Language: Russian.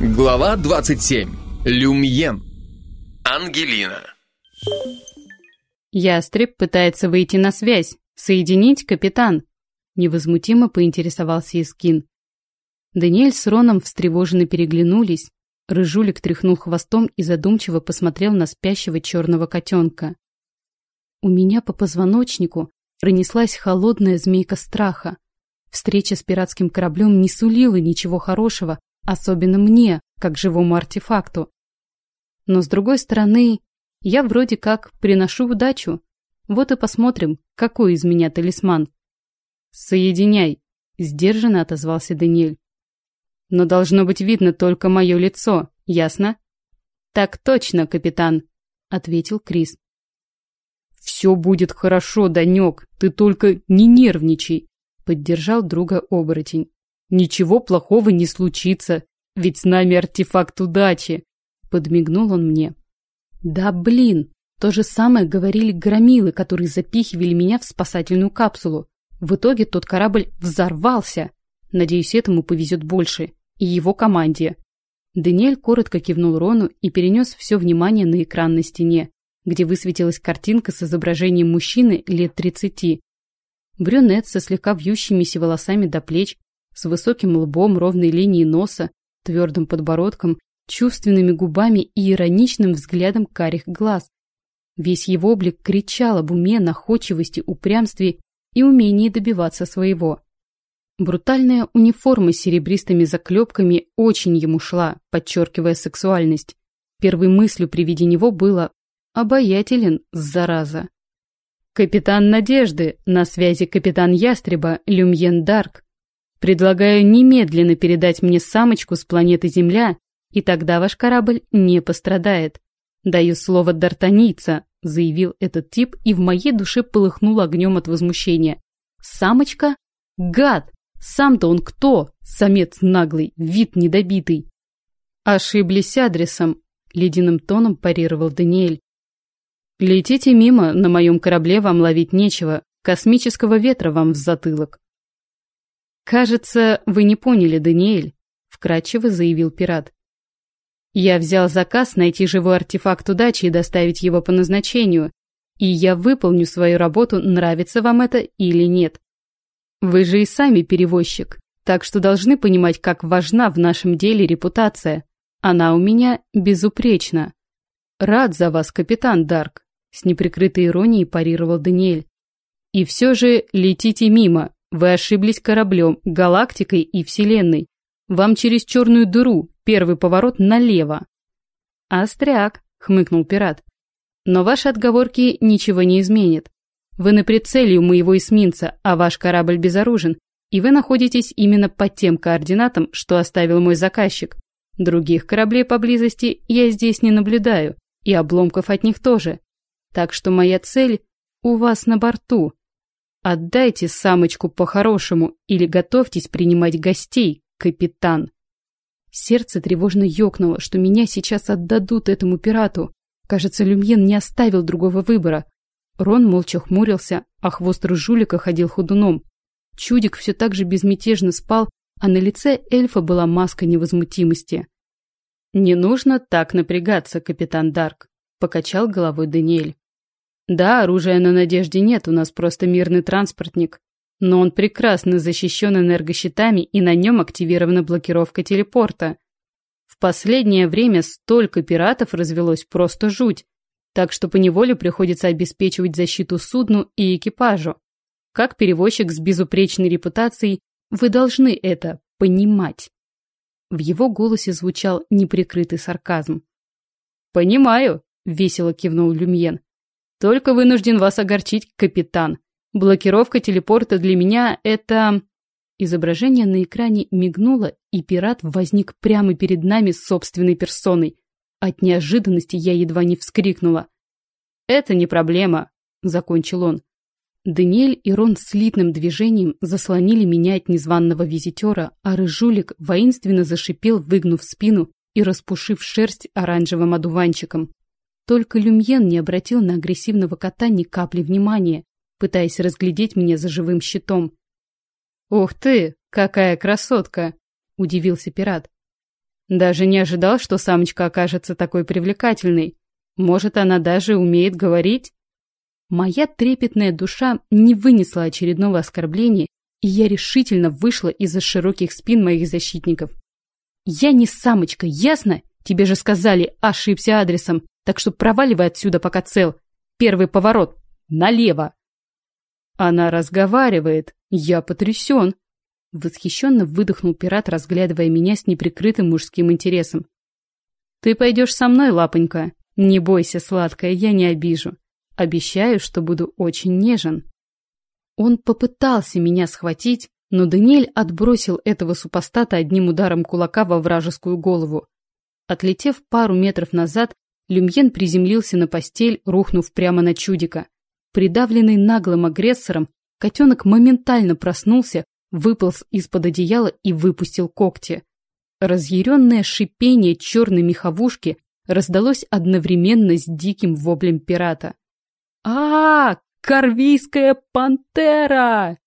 Глава 27. Люмьен. Ангелина. Ястреб пытается выйти на связь. Соединить, капитан. Невозмутимо поинтересовался Искин. Даниэль с Роном встревоженно переглянулись. Рыжулик тряхнул хвостом и задумчиво посмотрел на спящего черного котенка. У меня по позвоночнику пронеслась холодная змейка страха. Встреча с пиратским кораблем не сулила ничего хорошего, особенно мне, как живому артефакту. Но с другой стороны, я вроде как приношу удачу. Вот и посмотрим, какой из меня талисман. «Соединяй», — сдержанно отозвался Даниэль. «Но должно быть видно только мое лицо, ясно?» «Так точно, капитан», — ответил Крис. «Все будет хорошо, Данек, ты только не нервничай», — поддержал друга оборотень. «Ничего плохого не случится, ведь с нами артефакт удачи», — подмигнул он мне. «Да блин, то же самое говорили громилы, которые запихивали меня в спасательную капсулу. В итоге тот корабль взорвался. Надеюсь, этому повезет больше. И его команде». Даниэль коротко кивнул Рону и перенес все внимание на экран на стене где высветилась картинка с изображением мужчины лет тридцати. Брюнет со слегка вьющимися волосами до плеч, с высоким лбом, ровной линией носа, твердым подбородком, чувственными губами и ироничным взглядом карих глаз. Весь его облик кричал об уме, находчивости, упрямстве и умении добиваться своего. Брутальная униформа с серебристыми заклепками очень ему шла, подчеркивая сексуальность. Первой мыслью при виде него было Обаятелен, зараза. Капитан Надежды, на связи капитан Ястреба, Люмьен Дарк. Предлагаю немедленно передать мне самочку с планеты Земля, и тогда ваш корабль не пострадает. Даю слово дартанийца, заявил этот тип, и в моей душе полыхнул огнем от возмущения. Самочка? Гад! Сам-то он кто? Самец наглый, вид недобитый. Ошиблись адресом, ледяным тоном парировал Даниэль. Летите мимо, на моем корабле вам ловить нечего, космического ветра вам в затылок. Кажется, вы не поняли, Даниэль, вкратчиво заявил пират. Я взял заказ найти живой артефакт удачи и доставить его по назначению, и я выполню свою работу, нравится вам это или нет. Вы же и сами перевозчик, так что должны понимать, как важна в нашем деле репутация. Она у меня безупречна. Рад за вас, капитан Дарк. С неприкрытой иронией парировал Даниэль. И все же летите мимо. Вы ошиблись кораблем, галактикой и вселенной. Вам через черную дыру, первый поворот налево. Остряк, хмыкнул пират. Но ваши отговорки ничего не изменят. Вы на прицеле у моего эсминца, а ваш корабль безоружен, и вы находитесь именно под тем координатам, что оставил мой заказчик. Других кораблей поблизости я здесь не наблюдаю, и обломков от них тоже. Так что моя цель у вас на борту. Отдайте самочку по-хорошему или готовьтесь принимать гостей, капитан. Сердце тревожно ёкнуло, что меня сейчас отдадут этому пирату. Кажется, Люмьен не оставил другого выбора. Рон молча хмурился, а хвост рыжулика ходил ходуном. Чудик все так же безмятежно спал, а на лице эльфа была маска невозмутимости. «Не нужно так напрягаться, капитан Дарк», — покачал головой Даниэль. Да, оружия на Надежде нет, у нас просто мирный транспортник. Но он прекрасно защищен энергощитами и на нем активирована блокировка телепорта. В последнее время столько пиратов развелось просто жуть, так что поневоле приходится обеспечивать защиту судну и экипажу. Как перевозчик с безупречной репутацией, вы должны это понимать. В его голосе звучал неприкрытый сарказм. «Понимаю», — весело кивнул Люмьен. Только вынужден вас огорчить, капитан. Блокировка телепорта для меня — это...» Изображение на экране мигнуло, и пират возник прямо перед нами с собственной персоной. От неожиданности я едва не вскрикнула. «Это не проблема», — закончил он. Даниэль и Рон слитным движением заслонили меня от незваного визитера, а рыжулик воинственно зашипел, выгнув спину и распушив шерсть оранжевым одуванчиком. Только Люмьен не обратил на агрессивного кота ни капли внимания, пытаясь разглядеть меня за живым щитом. «Ух ты, какая красотка!» — удивился пират. Даже не ожидал, что самочка окажется такой привлекательной. Может, она даже умеет говорить? Моя трепетная душа не вынесла очередного оскорбления, и я решительно вышла из-за широких спин моих защитников. Я не самочка, ясно? Тебе же сказали, ошибся адресом, так что проваливай отсюда, пока цел. Первый поворот. Налево. Она разговаривает. Я потрясен. Восхищенно выдохнул пират, разглядывая меня с неприкрытым мужским интересом. «Ты пойдешь со мной, лапонька. Не бойся, сладкая, я не обижу. Обещаю, что буду очень нежен». Он попытался меня схватить, но Даниэль отбросил этого супостата одним ударом кулака во вражескую голову. Отлетев пару метров назад, Люмьен приземлился на постель, рухнув прямо на чудика. Придавленный наглым агрессором, котенок моментально проснулся, выполз из-под одеяла и выпустил когти. Разъяренное шипение черной меховушки раздалось одновременно с диким воплем пирата. а, -а, -а Корвийская пантера!